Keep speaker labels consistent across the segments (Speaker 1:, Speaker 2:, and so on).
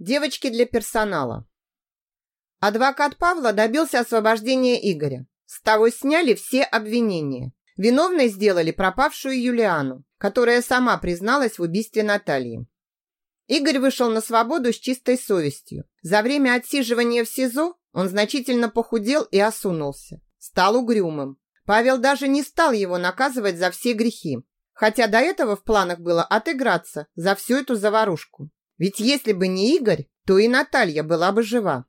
Speaker 1: Девочки для персонала. Адвокат Павла добился освобождения Игоря. С того сняли все обвинения. Виновной сделали пропавшую Юлиану, которая сама призналась в убийстве Натальи. Игорь вышел на свободу с чистой совестью. За время отсиживания в СИЗО он значительно похудел и осунулся. Стал угрюмым. Павел даже не стал его наказывать за все грехи. Хотя до этого в планах было отыграться за всю эту заварушку. Ведь если бы не Игорь, то и Наталья была бы жива.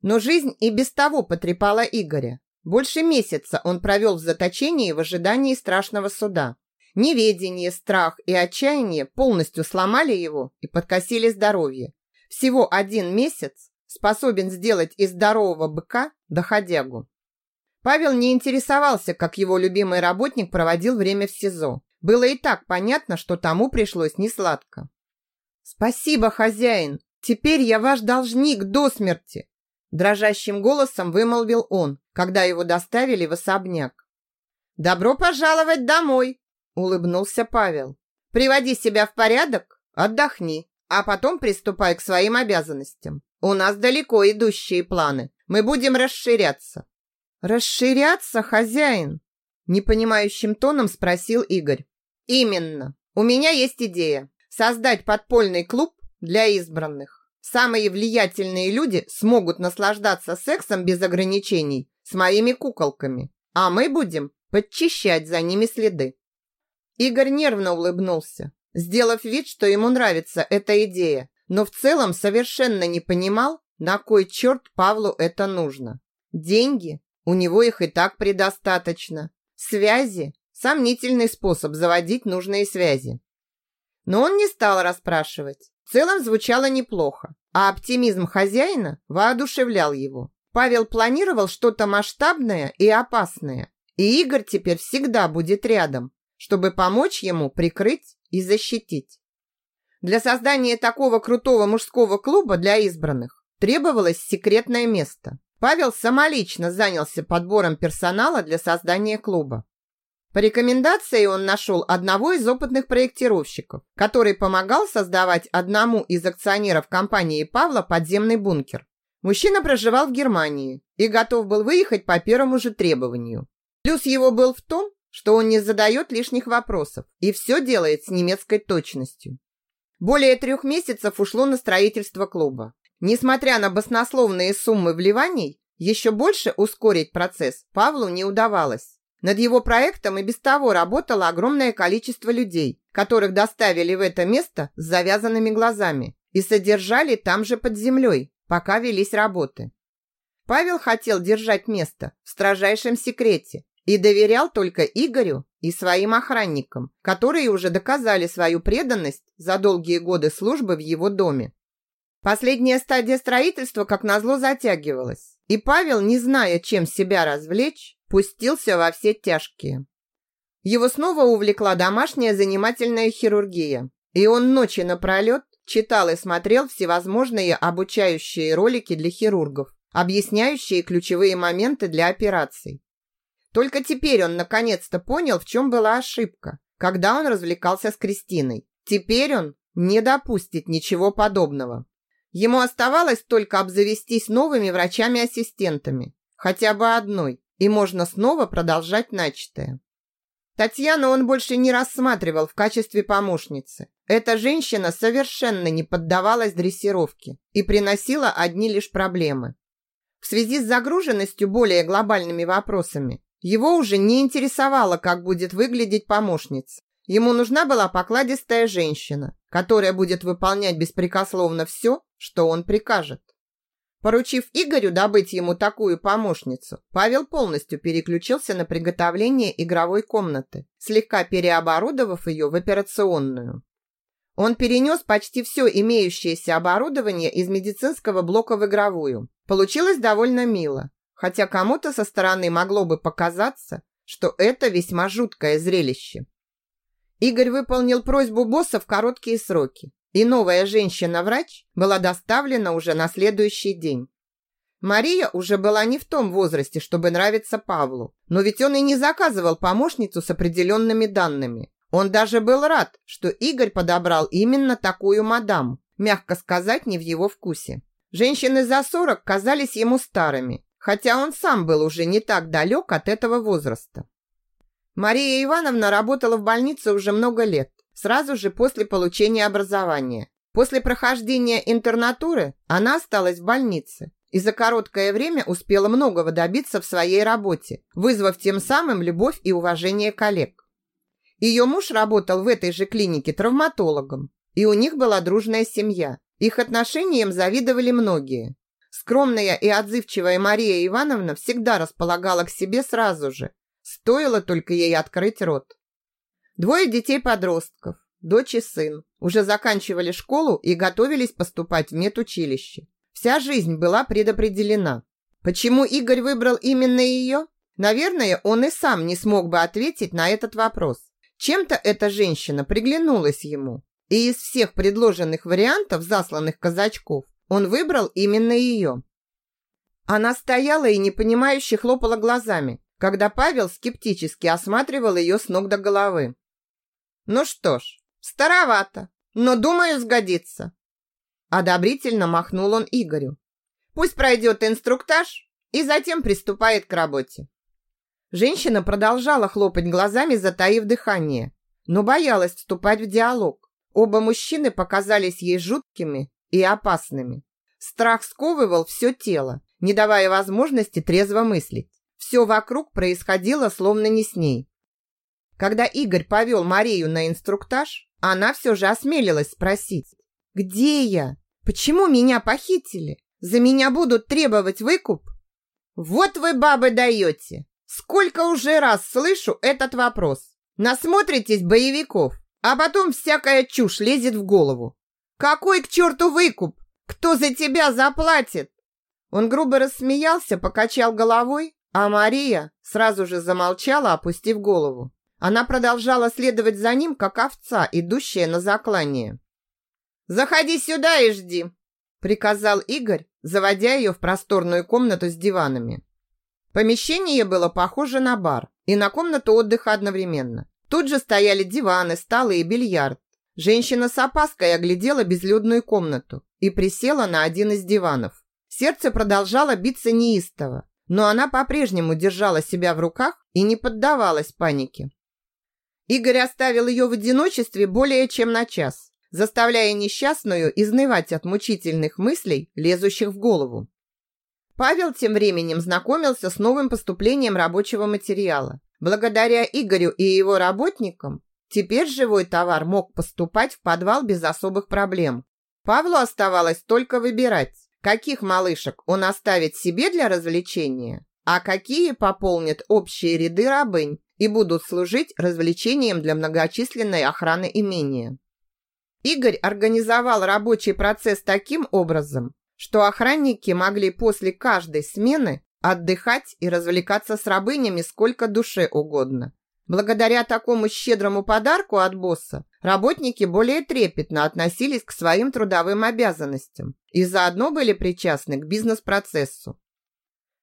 Speaker 1: Но жизнь и без того потрепала Игоря. Больше месяца он провел в заточении в ожидании страшного суда. Неведение, страх и отчаяние полностью сломали его и подкосили здоровье. Всего один месяц способен сделать из здорового быка доходягу. Павел не интересовался, как его любимый работник проводил время в СИЗО. Было и так понятно, что тому пришлось несладко. «Спасибо, хозяин! Теперь я ваш должник до смерти!» Дрожащим голосом вымолвил он, когда его доставили в особняк. «Добро пожаловать домой!» улыбнулся Павел. «Приводи себя в порядок, отдохни, а потом приступай к своим обязанностям. У нас далеко идущие планы. Мы будем расширяться». «Расширяться, хозяин?» Непонимающим тоном спросил Игорь. «Именно. У меня есть идея. Создать подпольный клуб для избранных. Самые влиятельные люди смогут наслаждаться сексом без ограничений с моими куколками, а мы будем подчищать за ними следы. Игорь нервно улыбнулся, сделав вид, что ему нравится эта идея, но в целом совершенно не понимал, на кой черт Павлу это нужно. Деньги? У него их и так предостаточно. Связи? Сомнительный способ заводить нужные связи. Но он не стал расспрашивать. В целом звучало неплохо, а оптимизм хозяина воодушевлял его. Павел планировал что-то масштабное и опасное, и Игорь теперь всегда будет рядом, чтобы помочь ему прикрыть и защитить. Для создания такого крутого мужского клуба для избранных требовалось секретное место. Павел самолично занялся подбором персонала для создания клуба. По рекомендации он нашел одного из опытных проектировщиков, который помогал создавать одному из акционеров компании Павла подземный бункер. Мужчина проживал в Германии и готов был выехать по первому же требованию. Плюс его был в том, что он не задает лишних вопросов и все делает с немецкой точностью. Более трех месяцев ушло на строительство клуба. Несмотря на баснословные суммы вливаний, еще больше ускорить процесс Павлу не удавалось. Над его проектом и без того работало огромное количество людей, которых доставили в это место с завязанными глазами и содержали там же под землей, пока велись работы. Павел хотел держать место в строжайшем секрете и доверял только Игорю и своим охранникам, которые уже доказали свою преданность за долгие годы службы в его доме. Последняя стадия строительства, как назло, затягивалась, и Павел, не зная, чем себя развлечь, пустился во все тяжкие. Его снова увлекла домашняя занимательная хирургия, и он ночи напролет читал и смотрел всевозможные обучающие ролики для хирургов, объясняющие ключевые моменты для операций. Только теперь он наконец-то понял, в чем была ошибка, когда он развлекался с Кристиной. Теперь он не допустит ничего подобного. Ему оставалось только обзавестись новыми врачами-ассистентами, хотя бы одной, и можно снова продолжать начатое. Татьяну он больше не рассматривал в качестве помощницы. Эта женщина совершенно не поддавалась дрессировке и приносила одни лишь проблемы. В связи с загруженностью более глобальными вопросами его уже не интересовало, как будет выглядеть помощница. Ему нужна была покладистая женщина, которая будет выполнять беспрекословно все, что он прикажет. Поручив Игорю добыть ему такую помощницу, Павел полностью переключился на приготовление игровой комнаты, слегка переоборудовав ее в операционную. Он перенес почти все имеющееся оборудование из медицинского блока в игровую. Получилось довольно мило хотя кому-то со стороны могло бы показаться, что это весьма жуткое зрелище. Игорь выполнил просьбу босса в короткие сроки, и новая женщина-врач была доставлена уже на следующий день. Мария уже была не в том возрасте, чтобы нравиться Павлу, но ведь он и не заказывал помощницу с определенными данными. Он даже был рад, что Игорь подобрал именно такую мадам, мягко сказать, не в его вкусе. Женщины за 40 казались ему старыми, хотя он сам был уже не так далек от этого возраста. Мария Ивановна работала в больнице уже много лет, сразу же после получения образования. После прохождения интернатуры она осталась в больнице и за короткое время успела многого добиться в своей работе, вызвав тем самым любовь и уважение коллег. Ее муж работал в этой же клинике травматологом, и у них была дружная семья. Их отношениям завидовали многие. Скромная и отзывчивая Мария Ивановна всегда располагала к себе сразу же. Стоило только ей открыть рот. Двое детей-подростков, дочь и сын, уже заканчивали школу и готовились поступать в медучилище. Вся жизнь была предопределена. Почему Игорь выбрал именно ее? Наверное, он и сам не смог бы ответить на этот вопрос. Чем-то эта женщина приглянулась ему. И из всех предложенных вариантов засланных казачков он выбрал именно ее. Она стояла и непонимающе хлопала глазами, когда Павел скептически осматривал ее с ног до головы. «Ну что ж, старовато, но, думаю, сгодится». Одобрительно махнул он Игорю. «Пусть пройдет инструктаж и затем приступает к работе». Женщина продолжала хлопать глазами, затаив дыхание, но боялась вступать в диалог. Оба мужчины показались ей жуткими и опасными. Страх сковывал все тело, не давая возможности трезво мыслить. Все вокруг происходило словно не с ней. Когда Игорь повел Марию на инструктаж, она все же осмелилась спросить. «Где я? Почему меня похитили? За меня будут требовать выкуп?» «Вот вы, бабы, даете! Сколько уже раз слышу этот вопрос! Насмотритесь боевиков, а потом всякая чушь лезет в голову. Какой к черту выкуп? Кто за тебя заплатит? Он грубо рассмеялся, покачал головой, а Мария сразу же замолчала, опустив голову. Она продолжала следовать за ним, как овца, идущая на заклание. «Заходи сюда и жди», – приказал Игорь, заводя ее в просторную комнату с диванами. Помещение было похоже на бар и на комнату отдыха одновременно. Тут же стояли диваны, столы и бильярд. Женщина с опаской оглядела безлюдную комнату и присела на один из диванов. Сердце продолжало биться неистово, но она по-прежнему держала себя в руках и не поддавалась панике. Игорь оставил ее в одиночестве более чем на час, заставляя несчастную изнывать от мучительных мыслей, лезущих в голову. Павел тем временем знакомился с новым поступлением рабочего материала. Благодаря Игорю и его работникам теперь живой товар мог поступать в подвал без особых проблем. Павлу оставалось только выбирать, каких малышек он оставит себе для развлечения, а какие пополнят общие ряды рабынь и будут служить развлечением для многочисленной охраны имения. Игорь организовал рабочий процесс таким образом, что охранники могли после каждой смены отдыхать и развлекаться с рабынями сколько душе угодно. Благодаря такому щедрому подарку от босса работники более трепетно относились к своим трудовым обязанностям и заодно были причастны к бизнес-процессу.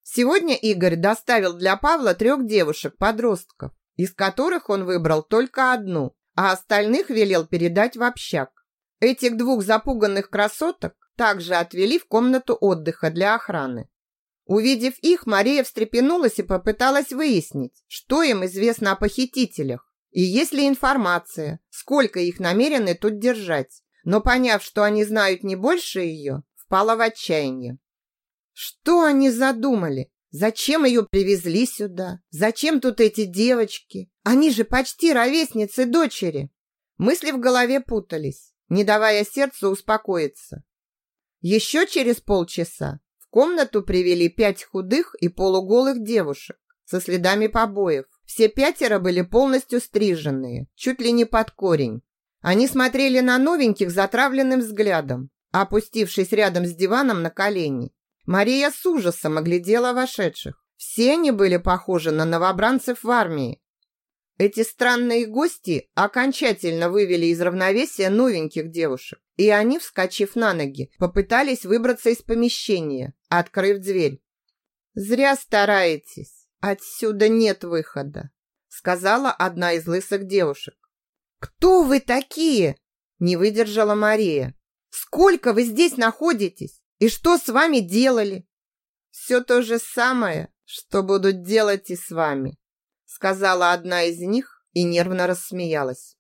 Speaker 1: Сегодня Игорь доставил для Павла трех девушек-подростков, из которых он выбрал только одну, а остальных велел передать в общак. Этих двух запуганных красоток также отвели в комнату отдыха для охраны. Увидев их, Мария встрепенулась и попыталась выяснить, что им известно о похитителях и есть ли информация, сколько их намерены тут держать. Но поняв, что они знают не больше ее, впала в отчаяние. Что они задумали? Зачем ее привезли сюда? Зачем тут эти девочки? Они же почти ровесницы дочери. Мысли в голове путались, не давая сердцу успокоиться. Еще через полчаса комнату привели пять худых и полуголых девушек со следами побоев. Все пятеро были полностью стриженные, чуть ли не под корень. Они смотрели на новеньких затравленным взглядом, опустившись рядом с диваном на колени. Мария с ужасом оглядела вошедших. Все они были похожи на новобранцев в армии, эти странные гости окончательно вывели из равновесия новеньких девушек, и они, вскочив на ноги, попытались выбраться из помещения, открыв дверь. «Зря стараетесь, отсюда нет выхода», сказала одна из лысых девушек. «Кто вы такие?» не выдержала Мария. Сколько вы здесь находитесь? И что с вами делали?» «Все то же самое, что будут делать и с вами», сказала одна из них и нервно рассмеялась.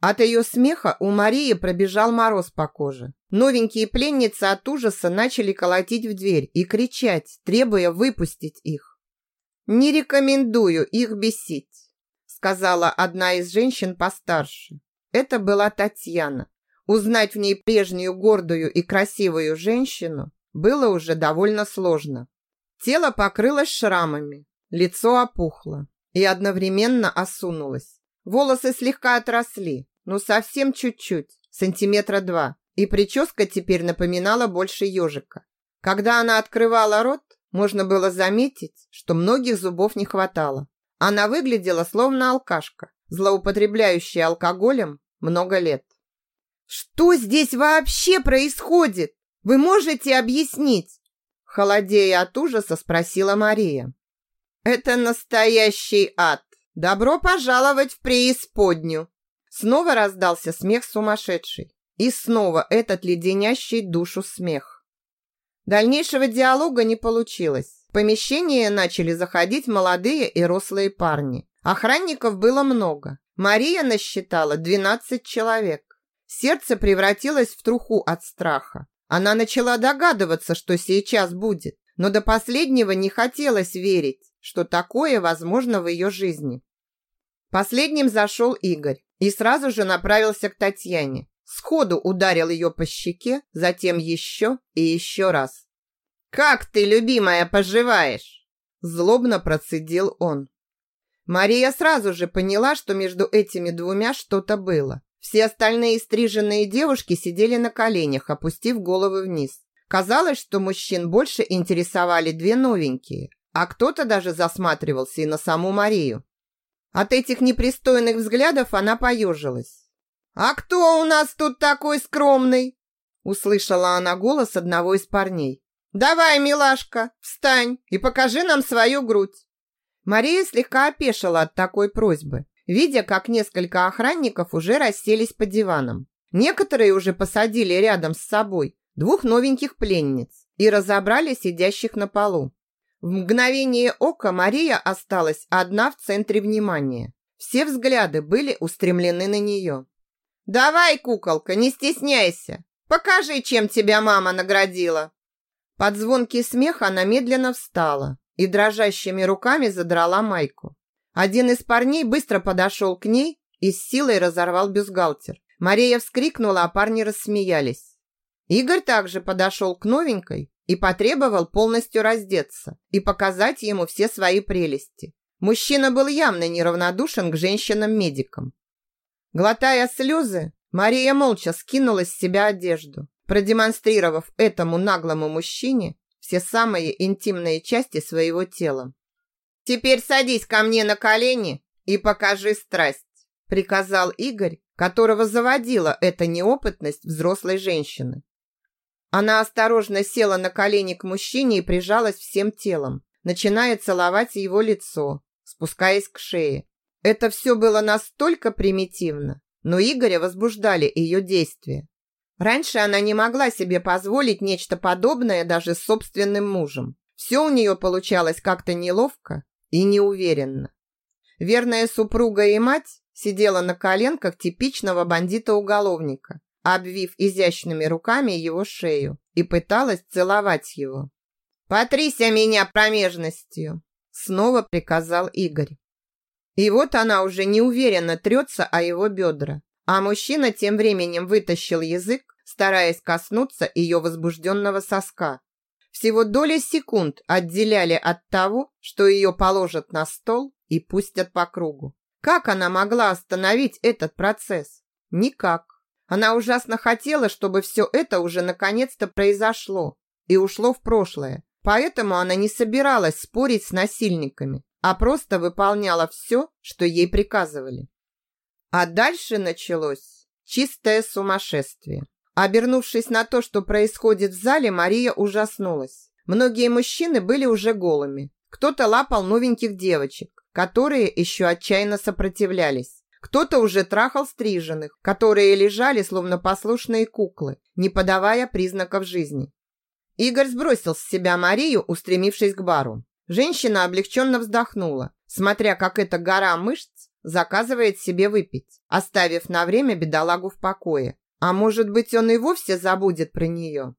Speaker 1: От ее смеха у Марии пробежал мороз по коже. Новенькие пленницы от ужаса начали колотить в дверь и кричать, требуя выпустить их. «Не рекомендую их бесить», сказала одна из женщин постарше. Это была Татьяна. Узнать в ней прежнюю гордую и красивую женщину было уже довольно сложно. Тело покрылось шрамами, лицо опухло и одновременно осунулось. Волосы слегка отросли, но совсем чуть-чуть, сантиметра два, и прическа теперь напоминала больше ежика. Когда она открывала рот, можно было заметить, что многих зубов не хватало. Она выглядела словно алкашка, злоупотребляющая алкоголем много лет. «Что здесь вообще происходит? Вы можете объяснить?» Холодея от ужаса спросила Мария. «Это настоящий ад. Добро пожаловать в преисподнюю!» Снова раздался смех сумасшедший. И снова этот леденящий душу смех. Дальнейшего диалога не получилось. В помещение начали заходить молодые и рослые парни. Охранников было много. Мария насчитала 12 человек. Сердце превратилось в труху от страха. Она начала догадываться, что сейчас будет, но до последнего не хотелось верить, что такое возможно в ее жизни. Последним зашел Игорь и сразу же направился к Татьяне. Сходу ударил ее по щеке, затем еще и еще раз. «Как ты, любимая, поживаешь?» Злобно процедил он. Мария сразу же поняла, что между этими двумя что-то было. Все остальные стриженные девушки сидели на коленях, опустив головы вниз. Казалось, что мужчин больше интересовали две новенькие, а кто-то даже засматривался и на саму Марию. От этих непристойных взглядов она поежилась. «А кто у нас тут такой скромный?» Услышала она голос одного из парней. «Давай, милашка, встань и покажи нам свою грудь». Мария слегка опешила от такой просьбы видя, как несколько охранников уже расселись по диванам. Некоторые уже посадили рядом с собой двух новеньких пленниц и разобрали сидящих на полу. В мгновение ока Мария осталась одна в центре внимания. Все взгляды были устремлены на нее. «Давай, куколка, не стесняйся! Покажи, чем тебя мама наградила!» Под звонкий смех она медленно встала и дрожащими руками задрала майку. Один из парней быстро подошел к ней и с силой разорвал бюстгальтер. Мария вскрикнула, а парни рассмеялись. Игорь также подошел к новенькой и потребовал полностью раздеться и показать ему все свои прелести. Мужчина был явно неравнодушен к женщинам-медикам. Глотая слезы, Мария молча скинула с себя одежду, продемонстрировав этому наглому мужчине все самые интимные части своего тела. «Теперь садись ко мне на колени и покажи страсть», приказал Игорь, которого заводила эта неопытность взрослой женщины. Она осторожно села на колени к мужчине и прижалась всем телом, начиная целовать его лицо, спускаясь к шее. Это все было настолько примитивно, но Игоря возбуждали ее действия. Раньше она не могла себе позволить нечто подобное даже с собственным мужем. Все у нее получалось как-то неловко и неуверенно. Верная супруга и мать сидела на коленках типичного бандита-уголовника, обвив изящными руками его шею и пыталась целовать его. «Потрися меня промежностью!» снова приказал Игорь. И вот она уже неуверенно трется о его бедра, а мужчина тем временем вытащил язык, стараясь коснуться ее возбужденного соска. Всего доли секунд отделяли от того, что ее положат на стол и пустят по кругу. Как она могла остановить этот процесс? Никак. Она ужасно хотела, чтобы все это уже наконец-то произошло и ушло в прошлое. Поэтому она не собиралась спорить с насильниками, а просто выполняла все, что ей приказывали. А дальше началось чистое сумасшествие. Обернувшись на то, что происходит в зале, Мария ужаснулась. Многие мужчины были уже голыми. Кто-то лапал новеньких девочек, которые еще отчаянно сопротивлялись. Кто-то уже трахал стриженных, которые лежали словно послушные куклы, не подавая признаков жизни. Игорь сбросил с себя Марию, устремившись к бару. Женщина облегченно вздохнула, смотря как эта гора мышц заказывает себе выпить, оставив на время бедолагу в покое. А может быть, он и вовсе забудет про нее.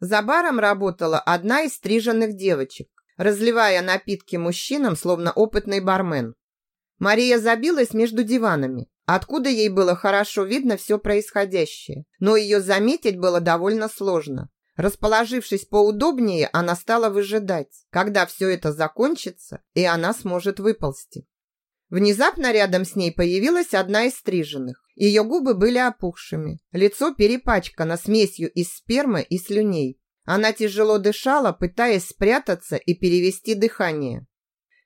Speaker 1: За баром работала одна из стриженных девочек, разливая напитки мужчинам, словно опытный бармен. Мария забилась между диванами, откуда ей было хорошо видно все происходящее, но ее заметить было довольно сложно. Расположившись поудобнее, она стала выжидать, когда все это закончится, и она сможет выползти. Внезапно рядом с ней появилась одна из стриженных. Ее губы были опухшими, лицо перепачкано смесью из спермы и слюней. Она тяжело дышала, пытаясь спрятаться и перевести дыхание.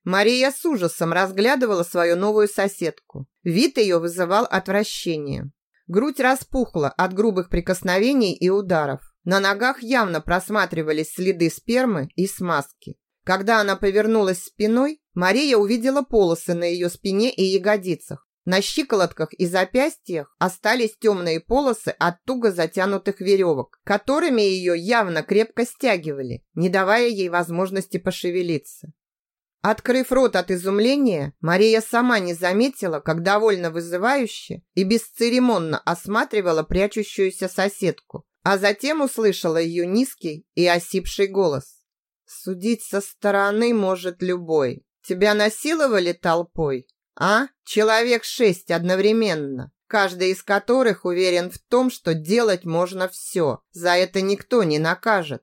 Speaker 1: Мария с ужасом разглядывала свою новую соседку. Вид ее вызывал отвращение. Грудь распухла от грубых прикосновений и ударов. На ногах явно просматривались следы спермы и смазки. Когда она повернулась спиной, Мария увидела полосы на ее спине и ягодицах. На щиколотках и запястьях остались темные полосы от туго затянутых веревок, которыми ее явно крепко стягивали, не давая ей возможности пошевелиться. Открыв рот от изумления, Мария сама не заметила, как довольно вызывающе и бесцеремонно осматривала прячущуюся соседку, а затем услышала ее низкий и осипший голос. «Судить со стороны может любой. Тебя насиловали толпой? А? Человек шесть одновременно, каждый из которых уверен в том, что делать можно все. За это никто не накажет.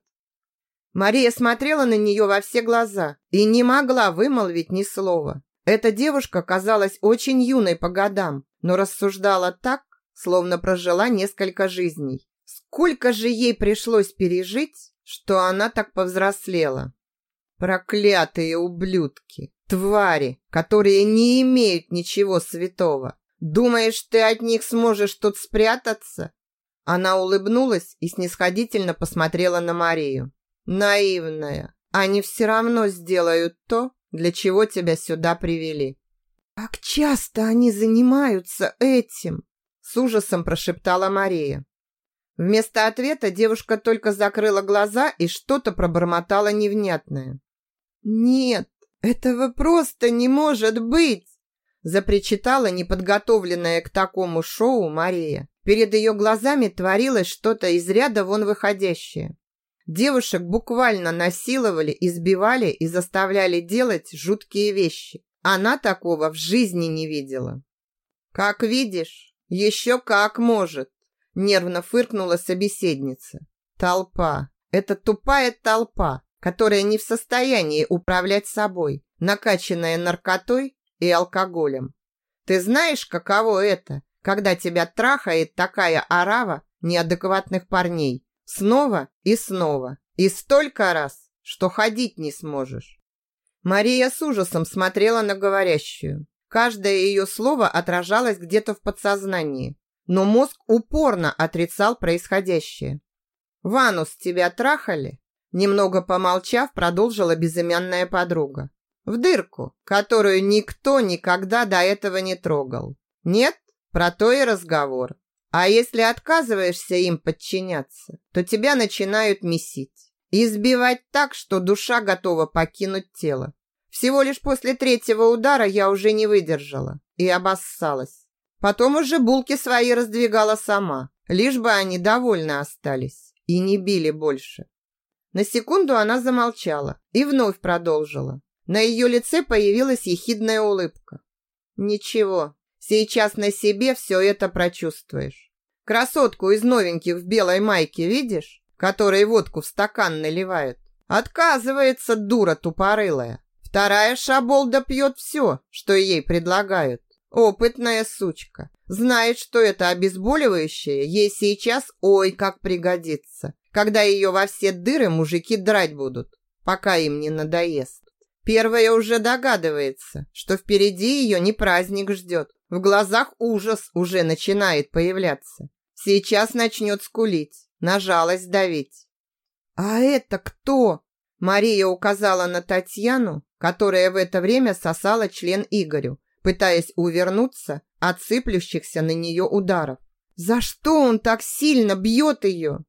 Speaker 1: Мария смотрела на нее во все глаза и не могла вымолвить ни слова. Эта девушка казалась очень юной по годам, но рассуждала так, словно прожила несколько жизней. Сколько же ей пришлось пережить, что она так повзрослела? Проклятые ублюдки, твари, которые не имеют ничего святого. Думаешь, ты от них сможешь тут спрятаться? Она улыбнулась и снисходительно посмотрела на Марию. Наивная, они все равно сделают то, для чего тебя сюда привели. Как часто они занимаются этим? С ужасом прошептала Мария. Вместо ответа девушка только закрыла глаза и что-то пробормотала невнятное. «Нет, этого просто не может быть!» запричитала неподготовленная к такому шоу Мария. Перед ее глазами творилось что-то из ряда вон выходящее. Девушек буквально насиловали, избивали и заставляли делать жуткие вещи. Она такого в жизни не видела. «Как видишь, еще как может!» Нервно фыркнула собеседница. Толпа. Это тупая толпа, которая не в состоянии управлять собой, накачанная наркотой и алкоголем. Ты знаешь, каково это, когда тебя трахает такая орава неадекватных парней? Снова и снова. И столько раз, что ходить не сможешь. Мария с ужасом смотрела на говорящую. Каждое ее слово отражалось где-то в подсознании но мозг упорно отрицал происходящее. «Ванус, тебя трахали?» Немного помолчав, продолжила безымянная подруга. «В дырку, которую никто никогда до этого не трогал. Нет? Про то и разговор. А если отказываешься им подчиняться, то тебя начинают месить. Избивать так, что душа готова покинуть тело. Всего лишь после третьего удара я уже не выдержала и обоссалась. Потом уже булки свои раздвигала сама, лишь бы они довольны остались и не били больше. На секунду она замолчала и вновь продолжила. На ее лице появилась ехидная улыбка. «Ничего, сейчас на себе все это прочувствуешь. Красотку из новеньких в белой майке видишь, которой водку в стакан наливают? Отказывается дура тупорылая. Вторая шаболда пьет все, что ей предлагают. Опытная сучка. Знает, что это обезболивающее ей сейчас ой как пригодится, когда ее во все дыры мужики драть будут, пока им не надоест. Первая уже догадывается, что впереди ее не праздник ждет. В глазах ужас уже начинает появляться. Сейчас начнет скулить, на жалость давить. «А это кто?» Мария указала на Татьяну, которая в это время сосала член Игорю, пытаясь увернуться от сыплющихся на нее ударов. За что он так сильно бьет ее?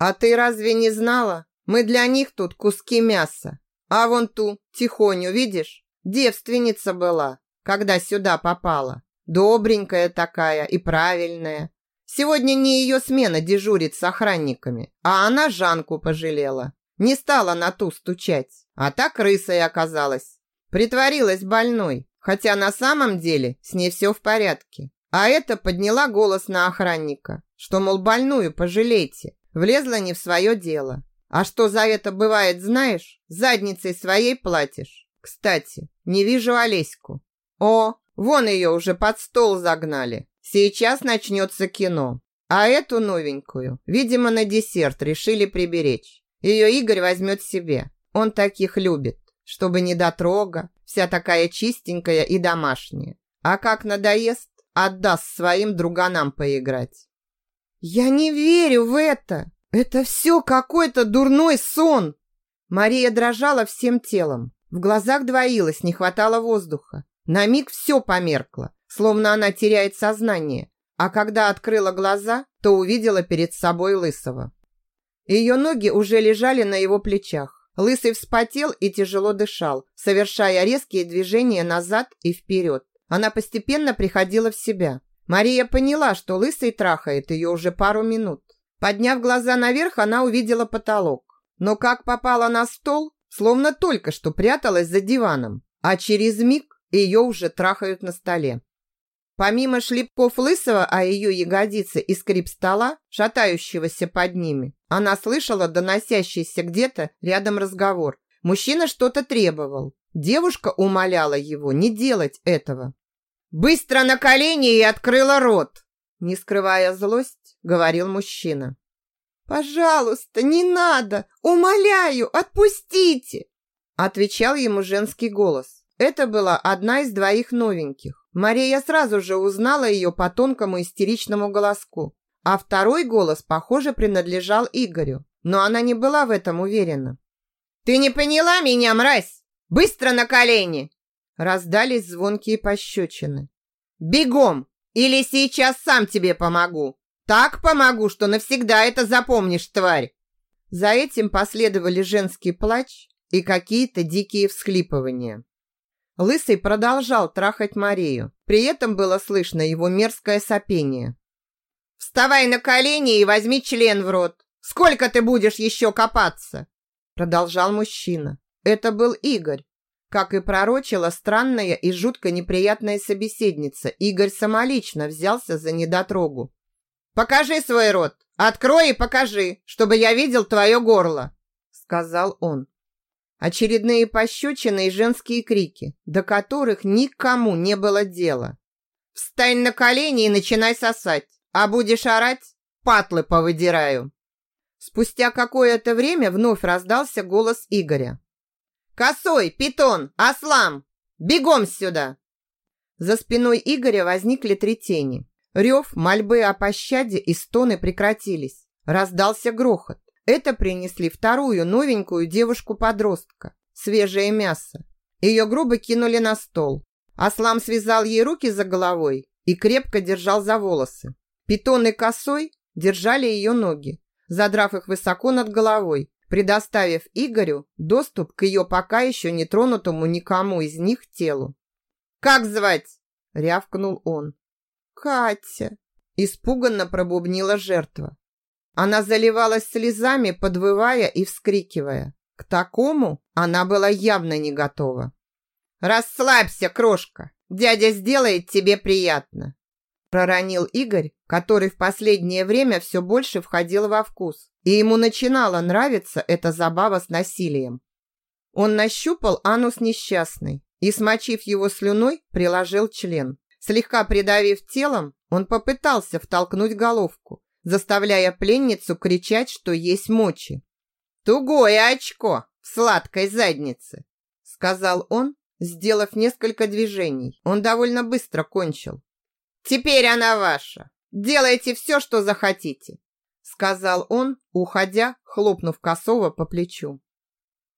Speaker 1: А ты разве не знала? Мы для них тут куски мяса. А вон ту, тихоню, видишь? Девственница была, когда сюда попала. Добренькая такая и правильная. Сегодня не ее смена дежурит с охранниками, а она Жанку пожалела. Не стала на ту стучать, а так рысой оказалась. Притворилась больной, хотя на самом деле с ней все в порядке. А это подняла голос на охранника, что, мол, больную пожалейте, влезла не в свое дело. А что за это бывает, знаешь? Задницей своей платишь. Кстати, не вижу Олеську. О, вон ее уже под стол загнали. Сейчас начнется кино. А эту новенькую, видимо, на десерт решили приберечь. Ее Игорь возьмет себе. Он таких любит, чтобы не дотрога, вся такая чистенькая и домашняя. А как надоест, отдаст своим друганам поиграть. Я не верю в это. Это все какой-то дурной сон. Мария дрожала всем телом. В глазах двоилось, не хватало воздуха. На миг все померкло, словно она теряет сознание. А когда открыла глаза, то увидела перед собой Лысого. Ее ноги уже лежали на его плечах. Лысый вспотел и тяжело дышал, совершая резкие движения назад и вперед. Она постепенно приходила в себя. Мария поняла, что Лысый трахает ее уже пару минут. Подняв глаза наверх, она увидела потолок. Но как попала на стол, словно только что пряталась за диваном, а через миг ее уже трахают на столе. Помимо шлепков Лысого о ее ягодице и скрип стола, шатающегося под ними, она слышала доносящийся где-то рядом разговор. Мужчина что-то требовал. Девушка умоляла его не делать этого. Быстро на колени и открыла рот. Не скрывая злость, говорил мужчина. «Пожалуйста, не надо! Умоляю, отпустите!» Отвечал ему женский голос. Это была одна из двоих новеньких. Мария сразу же узнала ее по тонкому истеричному голоску. А второй голос, похоже, принадлежал Игорю. Но она не была в этом уверена. «Ты не поняла меня, мразь? Быстро на колени!» Раздались звонкие пощечины. «Бегом! Или сейчас сам тебе помогу! Так помогу, что навсегда это запомнишь, тварь!» За этим последовали женский плач и какие-то дикие всхлипывания. Лысый продолжал трахать Марию. При этом было слышно его мерзкое сопение. «Вставай на колени и возьми член в рот! Сколько ты будешь еще копаться?» Продолжал мужчина. Это был Игорь. Как и пророчила странная и жутко неприятная собеседница, Игорь самолично взялся за недотрогу. «Покажи свой рот! Открой и покажи, чтобы я видел твое горло!» Сказал он. Очередные пощечины и женские крики, до которых никому не было дела. «Встань на колени и начинай сосать, а будешь орать, патлы повыдираю!» Спустя какое-то время вновь раздался голос Игоря. «Косой, питон, аслам! Бегом сюда!» За спиной Игоря возникли три тени. Рев, мольбы о пощаде и стоны прекратились. Раздался грохот. Это принесли вторую новенькую девушку-подростка. Свежее мясо. Ее грубо кинули на стол. Аслам связал ей руки за головой и крепко держал за волосы. Питон и косой держали ее ноги, задрав их высоко над головой предоставив Игорю доступ к ее пока еще не тронутому никому из них телу. «Как звать?» – рявкнул он. «Катя!» – испуганно пробубнила жертва. Она заливалась слезами, подвывая и вскрикивая. К такому она была явно не готова. «Расслабься, крошка! Дядя сделает тебе приятно!» Проронил Игорь, который в последнее время все больше входил во вкус, и ему начинала нравиться эта забава с насилием. Он нащупал анус несчастный и, смочив его слюной, приложил член. Слегка придавив телом, он попытался втолкнуть головку, заставляя пленницу кричать, что есть мочи. «Тугое очко в сладкой заднице!» сказал он, сделав несколько движений. Он довольно быстро кончил. Теперь она ваша. Делайте все, что захотите, сказал он, уходя, хлопнув косово по плечу.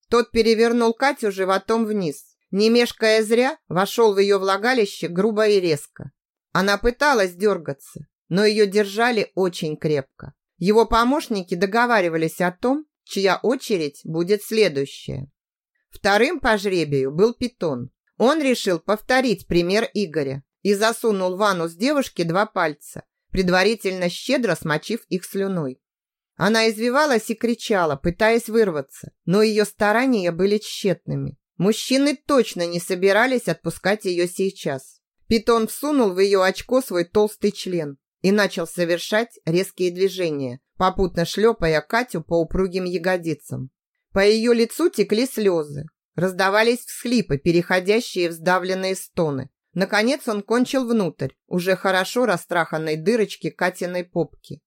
Speaker 1: Тот перевернул Катю животом вниз. Не мешкая зря, вошел в ее влагалище грубо и резко. Она пыталась дергаться, но ее держали очень крепко. Его помощники договаривались о том, чья очередь будет следующая. Вторым по жребию был питон. Он решил повторить пример Игоря и засунул в анус девушки два пальца, предварительно щедро смочив их слюной. Она извивалась и кричала, пытаясь вырваться, но ее старания были тщетными. Мужчины точно не собирались отпускать ее сейчас. Питон всунул в ее очко свой толстый член и начал совершать резкие движения, попутно шлепая Катю по упругим ягодицам. По ее лицу текли слезы, раздавались всхлипы, переходящие в сдавленные стоны. Наконец он кончил внутрь, уже хорошо растраханной дырочки Катиной попки.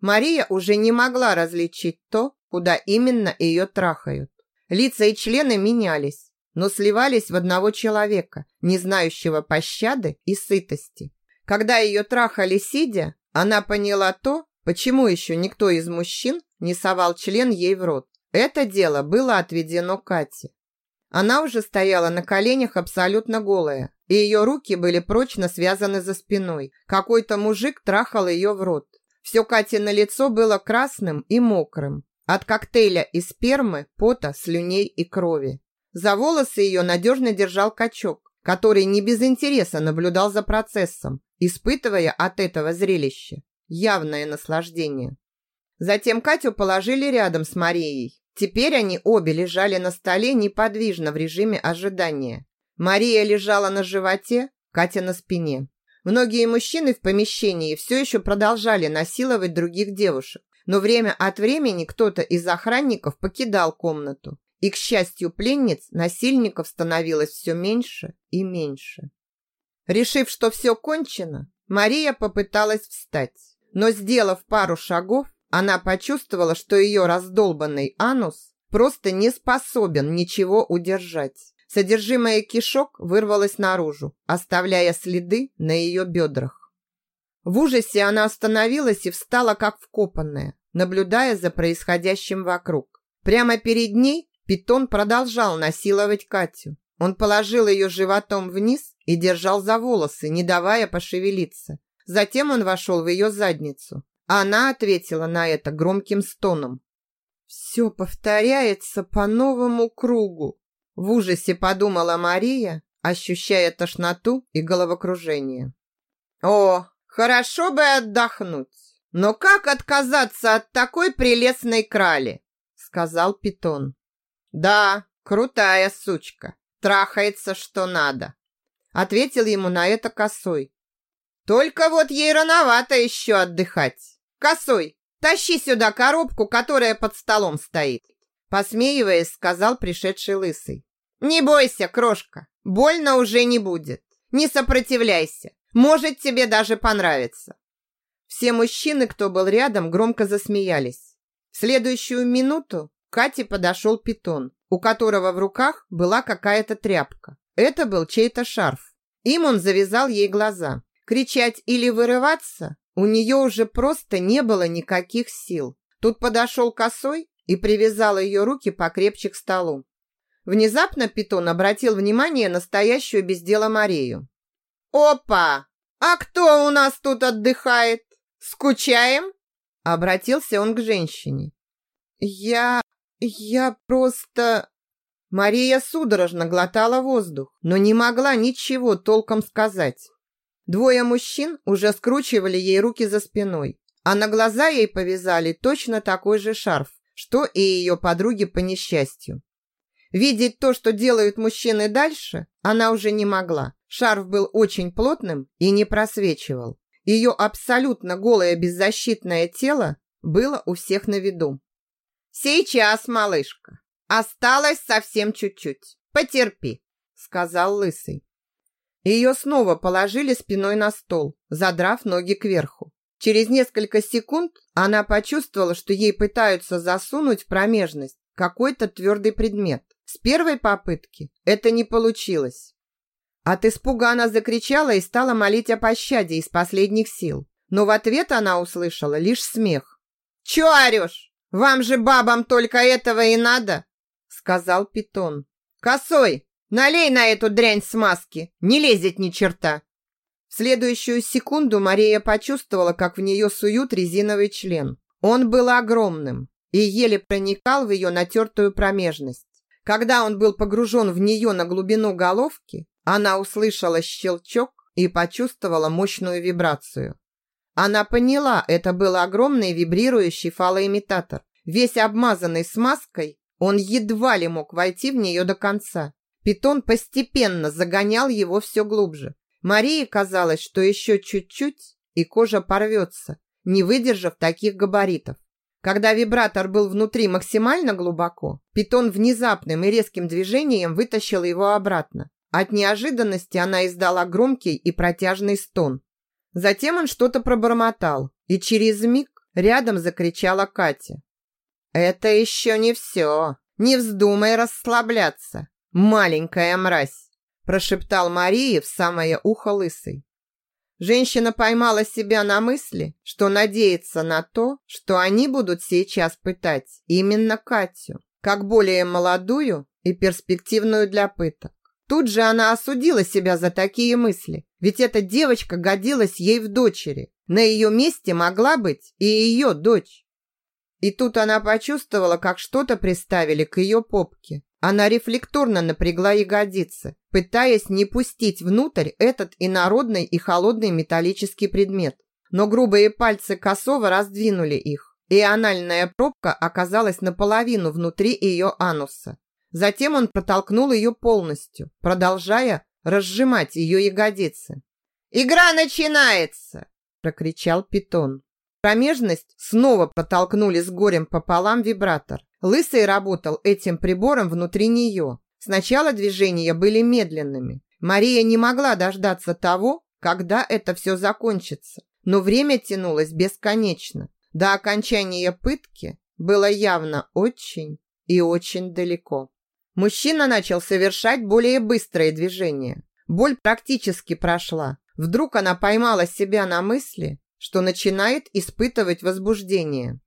Speaker 1: Мария уже не могла различить то, куда именно ее трахают. Лица и члены менялись, но сливались в одного человека, не знающего пощады и сытости. Когда ее трахали сидя, она поняла то, почему еще никто из мужчин не совал член ей в рот. Это дело было отведено Кате. Она уже стояла на коленях абсолютно голая, и ее руки были прочно связаны за спиной. Какой-то мужик трахал ее в рот. Все Катино лицо было красным и мокрым. От коктейля из спермы, пота, слюней и крови. За волосы ее надежно держал качок, который не без интереса наблюдал за процессом, испытывая от этого зрелища явное наслаждение. Затем Катю положили рядом с Марией. Теперь они обе лежали на столе неподвижно в режиме ожидания. Мария лежала на животе, Катя на спине. Многие мужчины в помещении все еще продолжали насиловать других девушек, но время от времени кто-то из охранников покидал комнату. И, к счастью пленниц, насильников становилось все меньше и меньше. Решив, что все кончено, Мария попыталась встать, но, сделав пару шагов, она почувствовала, что ее раздолбанный анус просто не способен ничего удержать. Содержимое кишок вырвалось наружу, оставляя следы на ее бедрах. В ужасе она остановилась и встала как вкопанная, наблюдая за происходящим вокруг. Прямо перед ней питон продолжал насиловать Катю. Он положил ее животом вниз и держал за волосы, не давая пошевелиться. Затем он вошел в ее задницу. Она ответила на это громким стоном. «Все повторяется по новому кругу», в ужасе подумала Мария, ощущая тошноту и головокружение. О, хорошо бы отдохнуть. Но как отказаться от такой прелестной крали? сказал Питон. Да, крутая сучка. Трахается что надо. Ответил ему на это Косой. Только вот ей рановато еще отдыхать. Косой, тащи сюда коробку, которая под столом стоит. Посмеиваясь, сказал пришедший лысый. Не бойся, крошка, больно уже не будет. Не сопротивляйся, может тебе даже понравится. Все мужчины, кто был рядом, громко засмеялись. В следующую минуту к Кате подошел питон, у которого в руках была какая-то тряпка. Это был чей-то шарф. Им он завязал ей глаза. Кричать или вырываться у нее уже просто не было никаких сил. Тут подошел косой и привязал ее руки покрепче к столу. Внезапно Питон обратил внимание на стоящую без дела Марию. «Опа! А кто у нас тут отдыхает? Скучаем?» Обратился он к женщине. «Я... я просто...» Мария судорожно глотала воздух, но не могла ничего толком сказать. Двое мужчин уже скручивали ей руки за спиной, а на глаза ей повязали точно такой же шарф, что и ее подруге по несчастью. Видеть то, что делают мужчины дальше, она уже не могла. Шарф был очень плотным и не просвечивал. Ее абсолютно голое беззащитное тело было у всех на виду. «Сейчас, малышка. Осталось совсем чуть-чуть. Потерпи», — сказал Лысый. Ее снова положили спиной на стол, задрав ноги кверху. Через несколько секунд она почувствовала, что ей пытаются засунуть в промежность какой-то твердый предмет. С первой попытки это не получилось. От испуга она закричала и стала молить о пощаде из последних сил. Но в ответ она услышала лишь смех. «Чё орёшь? Вам же бабам только этого и надо!» Сказал Питон. «Косой, налей на эту дрянь смазки, не лезет ни черта!» В следующую секунду Мария почувствовала, как в нее суют резиновый член. Он был огромным и еле проникал в ее натертую промежность. Когда он был погружен в нее на глубину головки, она услышала щелчок и почувствовала мощную вибрацию. Она поняла, это был огромный вибрирующий фалоимитатор. Весь обмазанный смазкой, он едва ли мог войти в нее до конца. Питон постепенно загонял его все глубже. Марии казалось, что еще чуть-чуть, и кожа порвется, не выдержав таких габаритов. Когда вибратор был внутри максимально глубоко, питон внезапным и резким движением вытащил его обратно. От неожиданности она издала громкий и протяжный стон. Затем он что-то пробормотал, и через миг рядом закричала Катя. «Это еще не все. Не вздумай расслабляться, маленькая мразь!» прошептал Марии в самое ухо лысый. Женщина поймала себя на мысли, что надеется на то, что они будут сейчас пытать именно Катю, как более молодую и перспективную для пыток. Тут же она осудила себя за такие мысли, ведь эта девочка годилась ей в дочери. На ее месте могла быть и ее дочь. И тут она почувствовала, как что-то приставили к ее попке. Она рефлекторно напрягла ягодицы, пытаясь не пустить внутрь этот инородный и холодный металлический предмет. Но грубые пальцы косово раздвинули их, и анальная пробка оказалась наполовину внутри ее ануса. Затем он протолкнул ее полностью, продолжая разжимать ее ягодицы. «Игра начинается!» – прокричал питон. Промежность снова протолкнули с горем пополам вибратор. Лысый работал этим прибором внутри нее. Сначала движения были медленными. Мария не могла дождаться того, когда это все закончится. Но время тянулось бесконечно. До окончания пытки было явно очень и очень далеко. Мужчина начал совершать более быстрые движения. Боль практически прошла. Вдруг она поймала себя на мысли, что начинает испытывать возбуждение.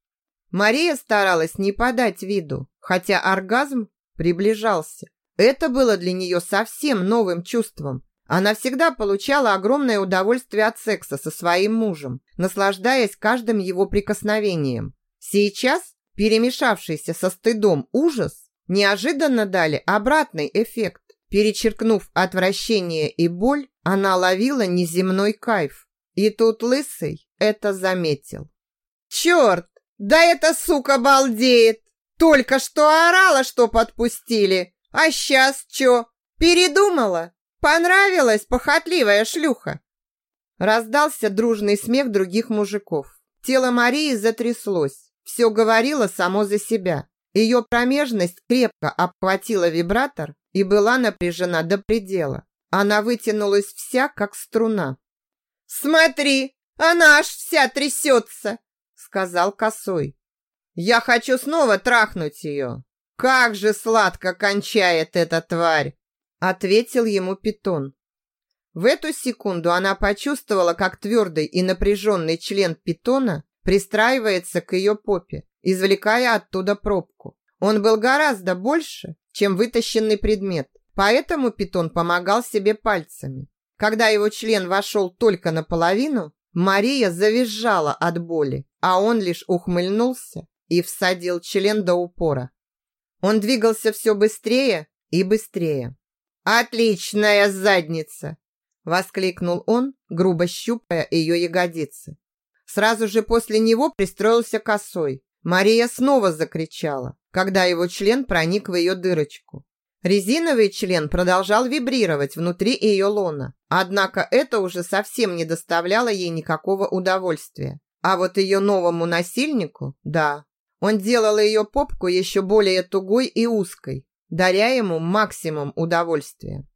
Speaker 1: Мария старалась не подать виду, хотя оргазм приближался. Это было для нее совсем новым чувством. Она всегда получала огромное удовольствие от секса со своим мужем, наслаждаясь каждым его прикосновением. Сейчас, перемешавшийся со стыдом ужас, неожиданно дали обратный эффект. Перечеркнув отвращение и боль, она ловила неземной кайф. И тут Лысый это заметил. «Черт! Да эта сука балдеет! Только что орала, что подпустили! А сейчас чё? Передумала? Понравилась похотливая шлюха?» Раздался дружный смех других мужиков. Тело Марии затряслось. Все говорило само за себя. Ее промежность крепко обхватила вибратор и была напряжена до предела. Она вытянулась вся, как струна. «Смотри, она аж вся трясется!» Сказал косой. «Я хочу снова трахнуть ее!» «Как же сладко кончает эта тварь!» ответил ему питон. В эту секунду она почувствовала, как твердый и напряженный член питона пристраивается к ее попе, извлекая оттуда пробку. Он был гораздо больше, чем вытащенный предмет, поэтому питон помогал себе пальцами. Когда его член вошел только наполовину, Мария завизжала от боли, а он лишь ухмыльнулся и всадил член до упора. Он двигался все быстрее и быстрее. «Отличная задница!» – воскликнул он, грубо щупая ее ягодицы. Сразу же после него пристроился косой. Мария снова закричала, когда его член проник в ее дырочку. Резиновый член продолжал вибрировать внутри ее лона, однако это уже совсем не доставляло ей никакого удовольствия. А вот ее новому насильнику, да, он делал ее попку еще более тугой и узкой, даря ему максимум удовольствия.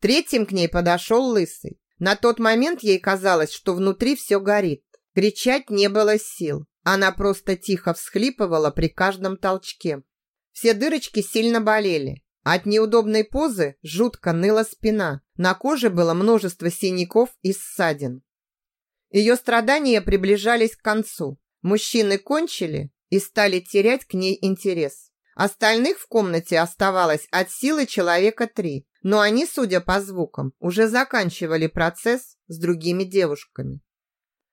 Speaker 1: Третьим к ней подошел лысый. На тот момент ей казалось, что внутри все горит. Кричать не было сил. Она просто тихо всхлипывала при каждом толчке. Все дырочки сильно болели. От неудобной позы жутко ныла спина. На коже было множество синяков и ссадин. Ее страдания приближались к концу. Мужчины кончили и стали терять к ней интерес. Остальных в комнате оставалось от силы человека три. но они, судя по звукам, уже заканчивали процесс с другими девушками.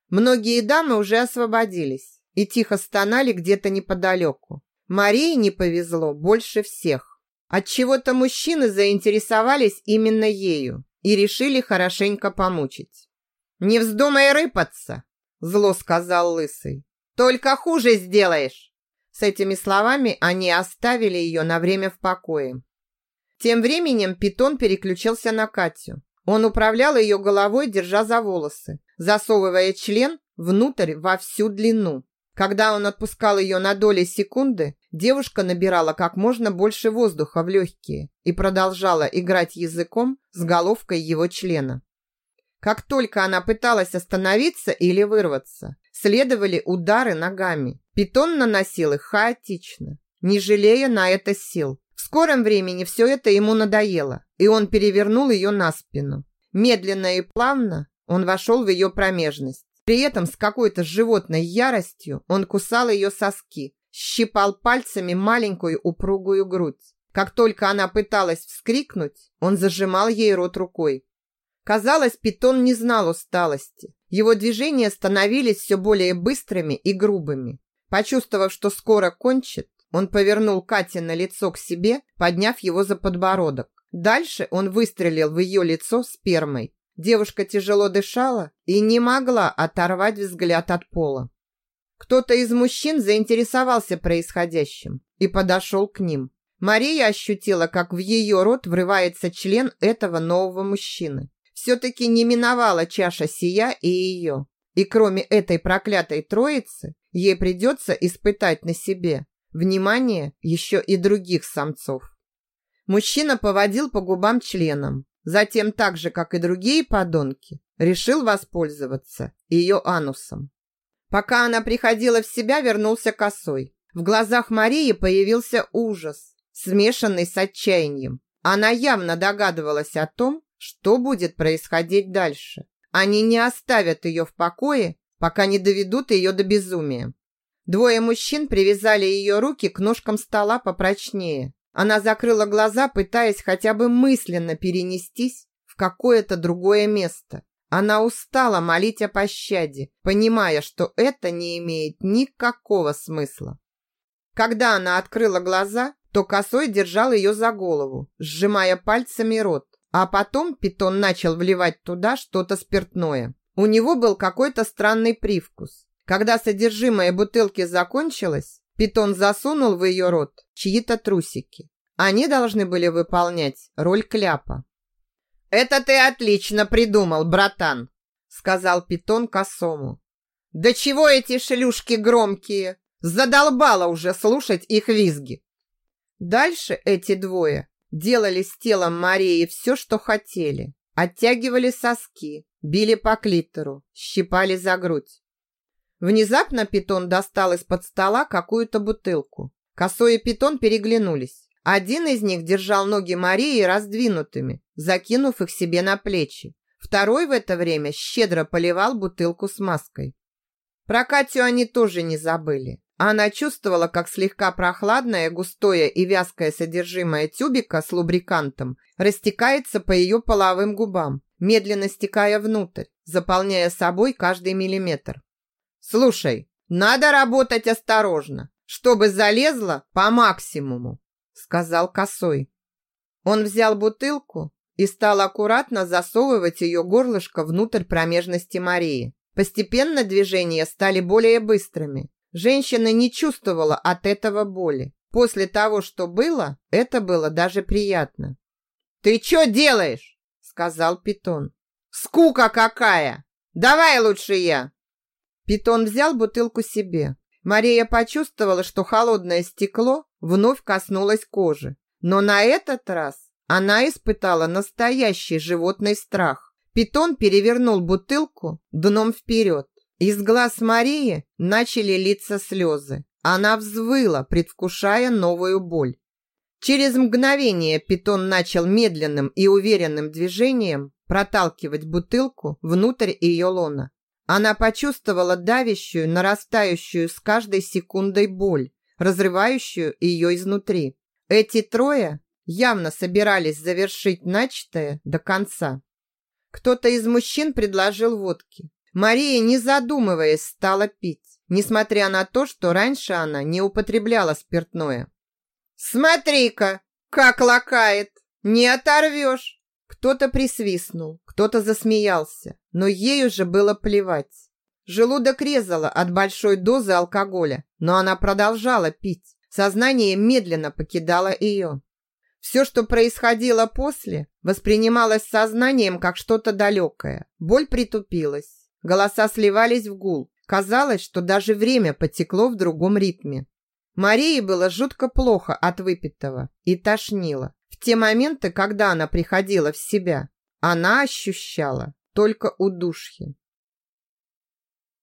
Speaker 1: Многие дамы уже освободились и тихо стонали где-то неподалеку. Марии не повезло больше всех. Отчего-то мужчины заинтересовались именно ею и решили хорошенько помучить. «Не вздумай рыпаться!» – зло сказал Лысый. «Только хуже сделаешь!» С этими словами они оставили ее на время в покое. Тем временем питон переключился на Катю. Он управлял ее головой, держа за волосы, засовывая член внутрь во всю длину. Когда он отпускал ее на доли секунды, девушка набирала как можно больше воздуха в легкие и продолжала играть языком с головкой его члена. Как только она пыталась остановиться или вырваться, следовали удары ногами. Питон наносил их хаотично, не жалея на это сил. В скором времени все это ему надоело, и он перевернул ее на спину. Медленно и плавно он вошел в ее промежность. При этом с какой-то животной яростью он кусал ее соски, щипал пальцами маленькую упругую грудь. Как только она пыталась вскрикнуть, он зажимал ей рот рукой. Казалось, питон не знал усталости. Его движения становились все более быстрыми и грубыми. Почувствовав, что скоро кончит, он повернул Кате на лицо к себе, подняв его за подбородок. Дальше он выстрелил в ее лицо спермой. Девушка тяжело дышала и не могла оторвать взгляд от пола. Кто-то из мужчин заинтересовался происходящим и подошел к ним. Мария ощутила, как в ее рот врывается член этого нового мужчины. Все-таки не миновала чаша сия и ее. И кроме этой проклятой троицы, ей придется испытать на себе Внимание еще и других самцов. Мужчина поводил по губам членом, затем так же, как и другие подонки, решил воспользоваться ее анусом. Пока она приходила в себя, вернулся косой. В глазах Марии появился ужас, смешанный с отчаянием. Она явно догадывалась о том, что будет происходить дальше. Они не оставят ее в покое, пока не доведут ее до безумия. Двое мужчин привязали ее руки к ножкам стола попрочнее. Она закрыла глаза, пытаясь хотя бы мысленно перенестись в какое-то другое место. Она устала молить о пощаде, понимая, что это не имеет никакого смысла. Когда она открыла глаза, то косой держал ее за голову, сжимая пальцами рот. А потом питон начал вливать туда что-то спиртное. У него был какой-то странный привкус. Когда содержимое бутылки закончилось, питон засунул в ее рот чьи-то трусики. Они должны были выполнять роль кляпа. «Это ты отлично придумал, братан!» сказал питон косому. «Да чего эти шлюшки громкие? Задолбало уже слушать их визги!» Дальше эти двое делали с телом Марии все, что хотели. Оттягивали соски, били по клитору, щипали за грудь. Внезапно питон достал из-под стола какую-то бутылку. Косой и питон переглянулись. Один из них держал ноги Марии раздвинутыми, закинув их себе на плечи. Второй в это время щедро поливал бутылку с маской. Про Катю они тоже не забыли. Она чувствовала, как слегка прохладное, густое и вязкое содержимое тюбика с лубрикантом растекается по ее половым губам, медленно стекая внутрь, заполняя собой каждый миллиметр. Слушай, надо работать осторожно, чтобы залезла по максимуму, сказал Косой. Он взял бутылку и стал аккуратно засовывать ее горлышко внутрь промежности Марии. Постепенно движения стали более быстрыми. Женщина не чувствовала от этого боли. После того, что было, это было даже приятно. «Ты что делаешь?» – сказал Питон. «Скука какая! Давай лучше я!» Питон взял бутылку себе. Мария почувствовала, что холодное стекло вновь коснулось кожи. Но на этот раз она испытала настоящий животный страх. Питон перевернул бутылку дном вперед. Из глаз Марии начали литься слезы. Она взвыла, предвкушая новую боль. Через мгновение питон начал медленным и уверенным движением проталкивать бутылку внутрь ее лона. Она почувствовала давящую, нарастающую с каждой секундой боль, разрывающую ее изнутри. Эти трое явно собирались завершить начатое до конца. Кто-то из мужчин предложил водки. Мария, не задумываясь, стала пить, несмотря на то, что раньше она не употребляла спиртное. «Смотри-ка, как лакает! Не оторвешь!» Кто-то присвистнул, кто-то засмеялся, но ей уже было плевать. Желудок резало от большой дозы алкоголя, но она продолжала пить. Сознание медленно покидало ее. Все, что происходило после, воспринималось сознанием как что-то далекое. Боль притупилась. Голоса сливались в гул. Казалось, что даже время потекло в другом ритме. Марии было жутко плохо от выпитого и тошнило. В те моменты, когда она приходила в себя, она ощущала только удушье.